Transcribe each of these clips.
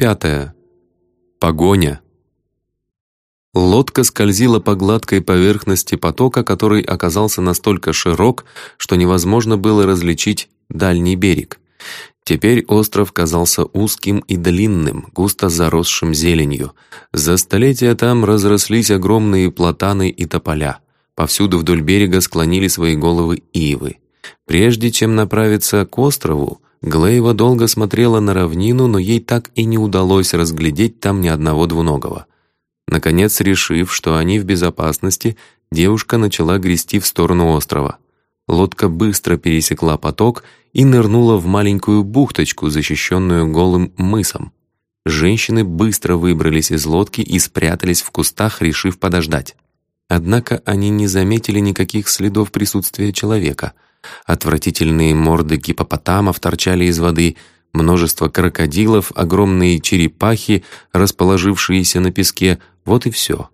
пятая. Погоня. Лодка скользила по гладкой поверхности потока, который оказался настолько широк, что невозможно было различить дальний берег. Теперь остров казался узким и длинным, густо заросшим зеленью. За столетия там разрослись огромные платаны и тополя. Повсюду вдоль берега склонили свои головы ивы. Прежде чем направиться к острову, Глейва долго смотрела на равнину, но ей так и не удалось разглядеть там ни одного двуногого. Наконец, решив, что они в безопасности, девушка начала грести в сторону острова. Лодка быстро пересекла поток и нырнула в маленькую бухточку, защищенную голым мысом. Женщины быстро выбрались из лодки и спрятались в кустах, решив подождать. Однако они не заметили никаких следов присутствия человека. Отвратительные морды гипопотамов торчали из воды, множество крокодилов, огромные черепахи, расположившиеся на песке, вот и все.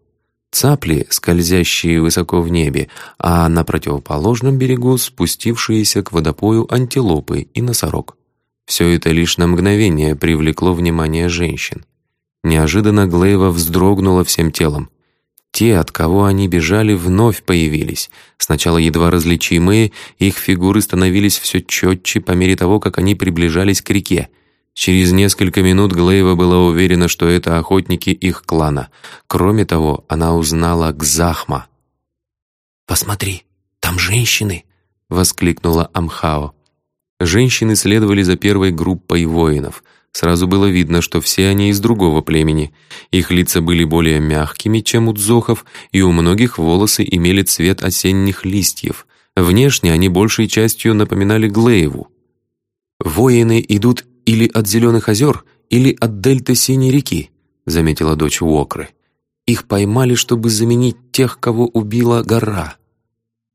Цапли, скользящие высоко в небе, а на противоположном берегу спустившиеся к водопою антилопы и носорог. Все это лишь на мгновение привлекло внимание женщин. Неожиданно Глейва вздрогнула всем телом. Те, от кого они бежали, вновь появились. Сначала едва различимые, их фигуры становились все четче по мере того, как они приближались к реке. Через несколько минут Глейва была уверена, что это охотники их клана. Кроме того, она узнала Гзахма. «Посмотри, там женщины!» — воскликнула Амхао. Женщины следовали за первой группой воинов. Сразу было видно, что все они из другого племени. Их лица были более мягкими, чем у дзохов, и у многих волосы имели цвет осенних листьев. Внешне они большей частью напоминали Глейву. «Воины идут или от Зеленых озер, или от дельты Синей реки», заметила дочь Уокры. «Их поймали, чтобы заменить тех, кого убила гора».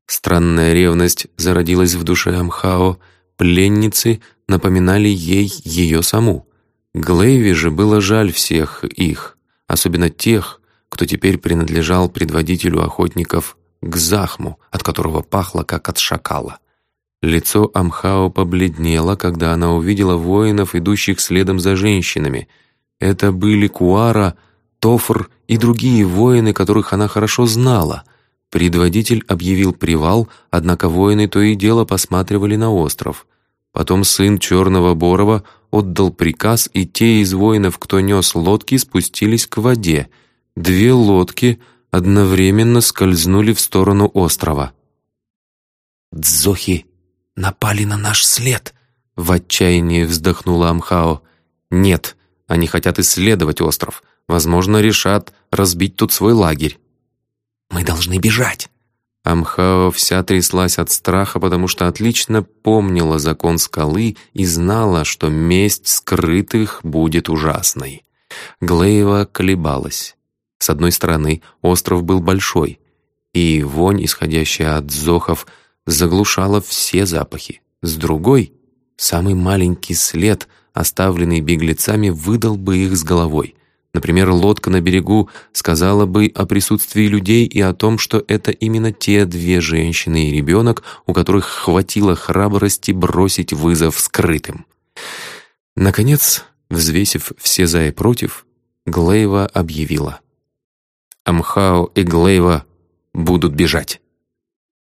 Странная ревность зародилась в душе Амхао. Пленницы напоминали ей ее саму. Глейве же было жаль всех их, особенно тех, кто теперь принадлежал предводителю охотников Гзахму, от которого пахло, как от шакала. Лицо Амхао побледнело, когда она увидела воинов, идущих следом за женщинами. Это были Куара, Тофр и другие воины, которых она хорошо знала. Предводитель объявил привал, однако воины то и дело посматривали на остров. Потом сын Черного Борова отдал приказ, и те из воинов, кто нес лодки, спустились к воде. Две лодки одновременно скользнули в сторону острова. «Дзохи напали на наш след!» В отчаянии вздохнула Амхао. «Нет, они хотят исследовать остров. Возможно, решат разбить тут свой лагерь». «Мы должны бежать!» Амхао вся тряслась от страха, потому что отлично помнила закон скалы и знала, что месть скрытых будет ужасной. Глеева колебалась. С одной стороны, остров был большой, и вонь, исходящая от зохов, заглушала все запахи. С другой, самый маленький след, оставленный беглецами, выдал бы их с головой. Например, лодка на берегу сказала бы о присутствии людей и о том, что это именно те две женщины и ребенок, у которых хватило храбрости бросить вызов скрытым. Наконец, взвесив все за и против, Глейва объявила. Амхао и Глейва будут бежать.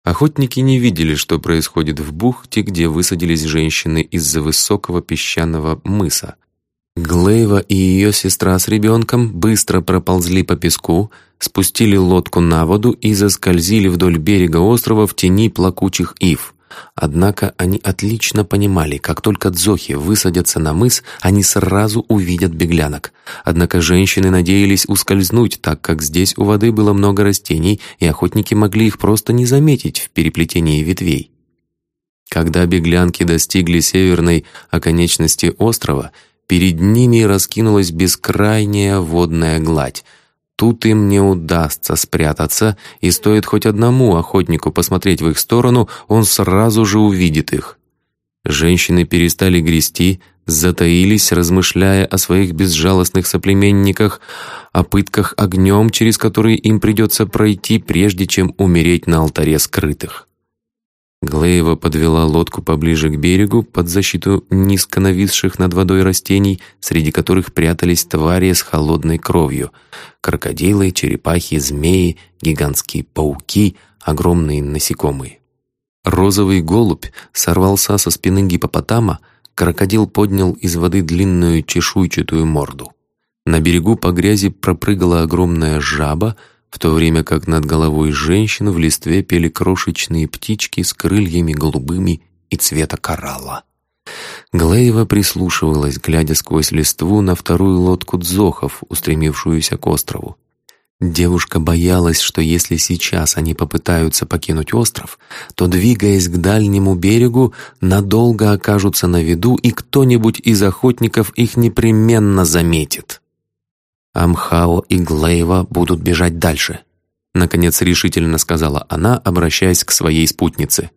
Охотники не видели, что происходит в бухте, где высадились женщины из-за высокого песчаного мыса. Глейва и ее сестра с ребенком быстро проползли по песку, спустили лодку на воду и заскользили вдоль берега острова в тени плакучих ив. Однако они отлично понимали, как только дзохи высадятся на мыс, они сразу увидят беглянок. Однако женщины надеялись ускользнуть, так как здесь у воды было много растений, и охотники могли их просто не заметить в переплетении ветвей. Когда беглянки достигли северной оконечности острова, перед ними раскинулась бескрайняя водная гладь — Тут им не удастся спрятаться, и стоит хоть одному охотнику посмотреть в их сторону, он сразу же увидит их. Женщины перестали грести, затаились, размышляя о своих безжалостных соплеменниках, о пытках огнем, через которые им придется пройти, прежде чем умереть на алтаре скрытых. Глеева подвела лодку поближе к берегу под защиту низко нависших над водой растений, среди которых прятались твари с холодной кровью. Крокодилы, черепахи, змеи, гигантские пауки, огромные насекомые. Розовый голубь сорвался со спины гипопотама, крокодил поднял из воды длинную чешуйчатую морду. На берегу по грязи пропрыгала огромная жаба, в то время как над головой женщины в листве пели крошечные птички с крыльями голубыми и цвета коралла. Глеева прислушивалась, глядя сквозь листву на вторую лодку дзохов, устремившуюся к острову. Девушка боялась, что если сейчас они попытаются покинуть остров, то, двигаясь к дальнему берегу, надолго окажутся на виду, и кто-нибудь из охотников их непременно заметит. Амхао и Глейва будут бежать дальше», — наконец решительно сказала она, обращаясь к своей спутнице.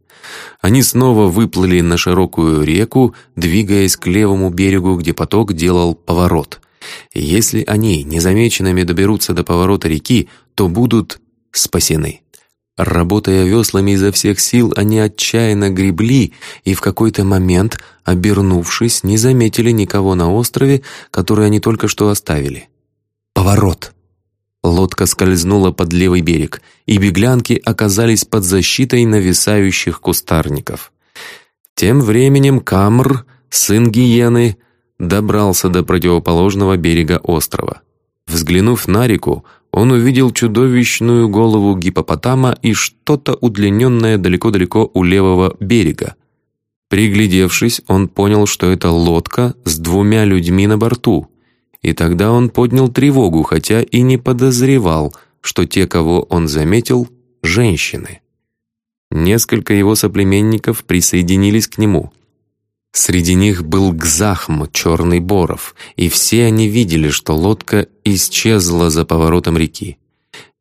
Они снова выплыли на широкую реку, двигаясь к левому берегу, где поток делал поворот. Если они незамеченными доберутся до поворота реки, то будут спасены. Работая веслами изо всех сил, они отчаянно гребли и в какой-то момент, обернувшись, не заметили никого на острове, который они только что оставили. Поворот. Лодка скользнула под левый берег, и беглянки оказались под защитой нависающих кустарников. Тем временем Камр, сын Гиены, добрался до противоположного берега острова. Взглянув на реку, он увидел чудовищную голову гипопотама и что-то удлиненное далеко-далеко у левого берега. Приглядевшись, он понял, что это лодка с двумя людьми на борту. И тогда он поднял тревогу, хотя и не подозревал, что те, кого он заметил, — женщины. Несколько его соплеменников присоединились к нему. Среди них был Гзахм, черный боров, и все они видели, что лодка исчезла за поворотом реки.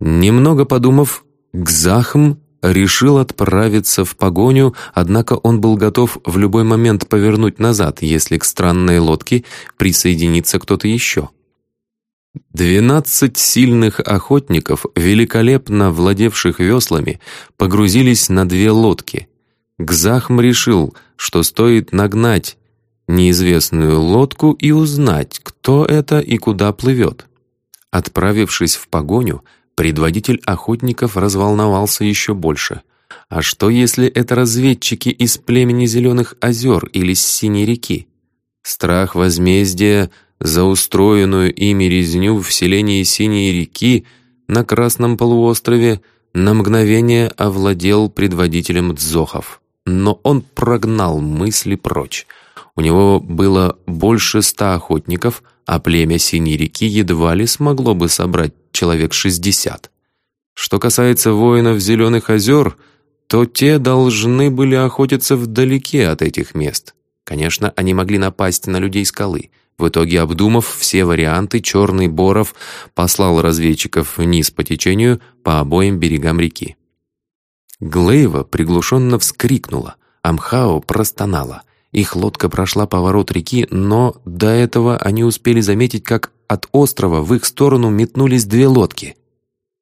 Немного подумав, Гзахм решил отправиться в погоню, однако он был готов в любой момент повернуть назад, если к странной лодке присоединится кто-то еще. Двенадцать сильных охотников, великолепно владевших веслами, погрузились на две лодки. Гзахм решил, что стоит нагнать неизвестную лодку и узнать, кто это и куда плывет. Отправившись в погоню, Предводитель охотников разволновался еще больше. А что, если это разведчики из племени Зеленых озер или с Синей реки? Страх возмездия за устроенную ими резню в селении Синей реки на Красном полуострове на мгновение овладел предводителем дзохов. Но он прогнал мысли прочь. У него было больше ста охотников, а племя Синей реки едва ли смогло бы собрать человек шестьдесят. Что касается воинов Зеленых озер, то те должны были охотиться вдалеке от этих мест. Конечно, они могли напасть на людей скалы. В итоге, обдумав все варианты, Черный Боров послал разведчиков вниз по течению по обоим берегам реки. Глейва приглушенно вскрикнула, Амхао простонала — их лодка прошла поворот реки, но до этого они успели заметить, как от острова в их сторону метнулись две лодки.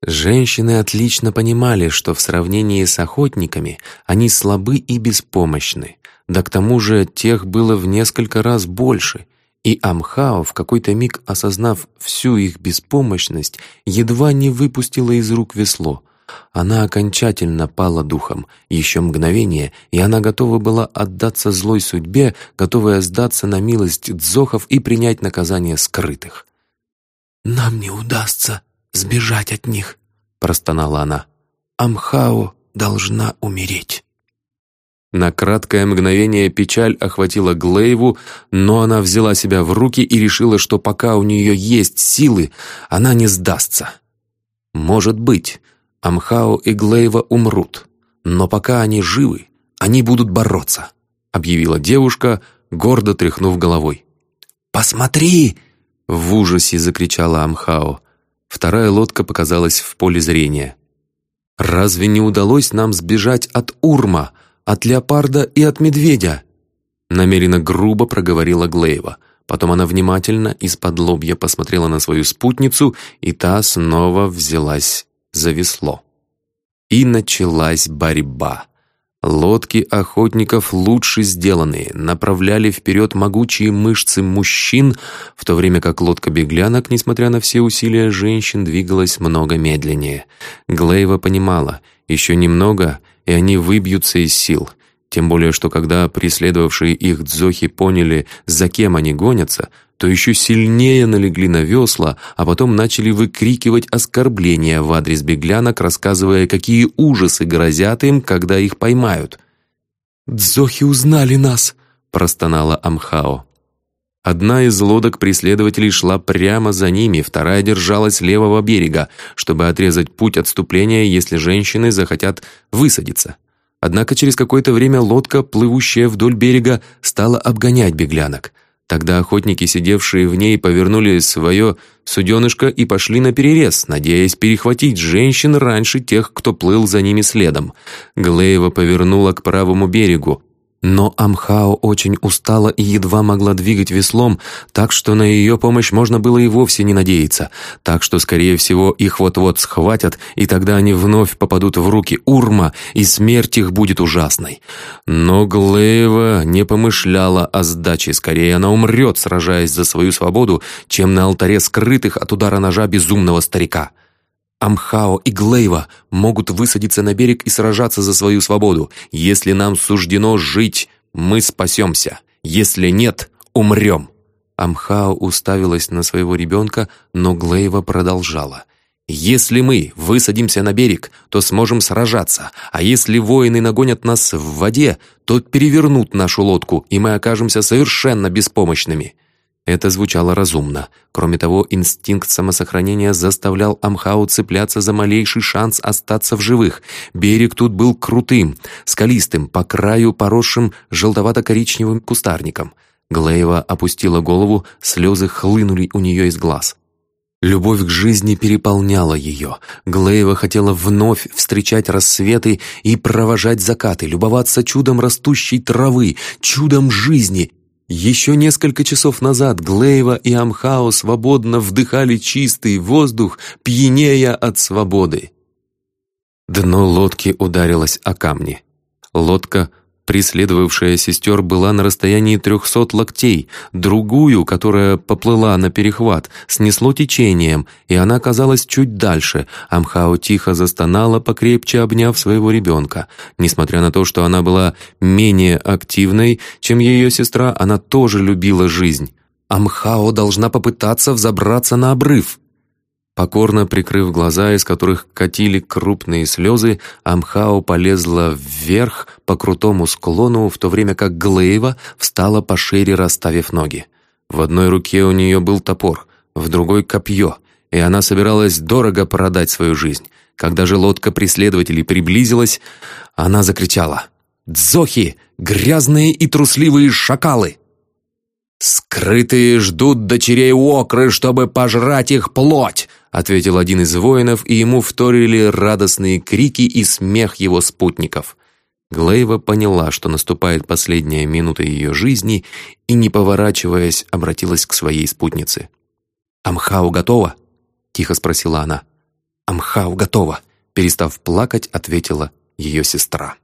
Женщины отлично понимали, что в сравнении с охотниками они слабы и беспомощны, да к тому же тех было в несколько раз больше, и Амхао, в какой-то миг осознав всю их беспомощность, едва не выпустила из рук весло — она окончательно пала духом. Еще мгновение, и она готова была отдаться злой судьбе, готовая сдаться на милость дзохов и принять наказание скрытых. «Нам не удастся сбежать от них», — простонала она. «Амхао должна умереть». На краткое мгновение печаль охватила Глейву, но она взяла себя в руки и решила, что пока у нее есть силы, она не сдастся. Может быть, Амхао и Глейва умрут, но пока они живы, они будут бороться», — объявила девушка, гордо тряхнув головой. «Посмотри!» — в ужасе закричала Амхао. Вторая лодка показалась в поле зрения. «Разве не удалось нам сбежать от Урма, от леопарда и от медведя?» Намеренно грубо проговорила Глейва. Потом она внимательно из-под лобья посмотрела на свою спутницу, и та снова взялась зависло. И началась борьба. Лодки охотников лучше сделанные, направляли вперед могучие мышцы мужчин, в то время как лодка беглянок, несмотря на все усилия женщин, двигалась много медленнее. Глейва понимала, еще немного, и они выбьются из сил. Тем более, что когда преследовавшие их дзохи поняли, за кем они гонятся, то еще сильнее налегли на весла, а потом начали выкрикивать оскорбления в адрес беглянок, рассказывая, какие ужасы грозят им, когда их поймают. «Дзохи узнали нас!» — простонала Амхао. Одна из лодок преследователей шла прямо за ними, вторая держалась левого берега, чтобы отрезать путь отступления, если женщины захотят высадиться. Однако через какое-то время лодка, плывущая вдоль берега, стала обгонять беглянок. Тогда охотники, сидевшие в ней, повернули свое суденышко и пошли на перерез, надеясь перехватить женщин раньше тех, кто плыл за ними следом. Глеева повернула к правому берегу, но Амхао очень устала и едва могла двигать веслом, так что на ее помощь можно было и вовсе не надеяться. Так что, скорее всего, их вот-вот схватят, и тогда они вновь попадут в руки Урма, и смерть их будет ужасной. Но Глеева не помышляла о сдаче, скорее она умрет, сражаясь за свою свободу, чем на алтаре скрытых от удара ножа безумного старика. Амхао и Глейва могут высадиться на берег и сражаться за свою свободу. Если нам суждено жить, мы спасемся. Если нет, умрем». Амхао уставилась на своего ребенка, но Глейва продолжала. «Если мы высадимся на берег, то сможем сражаться, а если воины нагонят нас в воде, то перевернут нашу лодку, и мы окажемся совершенно беспомощными. Это звучало разумно. Кроме того, инстинкт самосохранения заставлял Амхау цепляться за малейший шанс остаться в живых. Берег тут был крутым, скалистым, по краю поросшим желтовато-коричневым кустарником. Глеева опустила голову, слезы хлынули у нее из глаз. Любовь к жизни переполняла ее. Глеева хотела вновь встречать рассветы и провожать закаты, любоваться чудом растущей травы, чудом жизни — еще несколько часов назад Глейва и Амхао свободно вдыхали чистый воздух, пьянея от свободы. Дно лодки ударилось о камни. Лодка преследовавшая сестер, была на расстоянии трехсот локтей. Другую, которая поплыла на перехват, снесло течением, и она оказалась чуть дальше. Амхао тихо застонала, покрепче обняв своего ребенка. Несмотря на то, что она была менее активной, чем ее сестра, она тоже любила жизнь. Амхао должна попытаться взобраться на обрыв. Покорно прикрыв глаза, из которых катили крупные слезы, Амхао полезла вверх по крутому склону, в то время как Глейва встала пошире, расставив ноги. В одной руке у нее был топор, в другой — копье, и она собиралась дорого продать свою жизнь. Когда же лодка преследователей приблизилась, она закричала «Дзохи! Грязные и трусливые шакалы!» «Скрытые ждут дочерей Окры, чтобы пожрать их плоть!» Ответил один из воинов, и ему вторили радостные крики и смех его спутников. Глейва поняла, что наступает последняя минута ее жизни, и, не поворачиваясь, обратилась к своей спутнице. «Амхау готова?» — тихо спросила она. «Амхау готова», — перестав плакать, ответила ее сестра.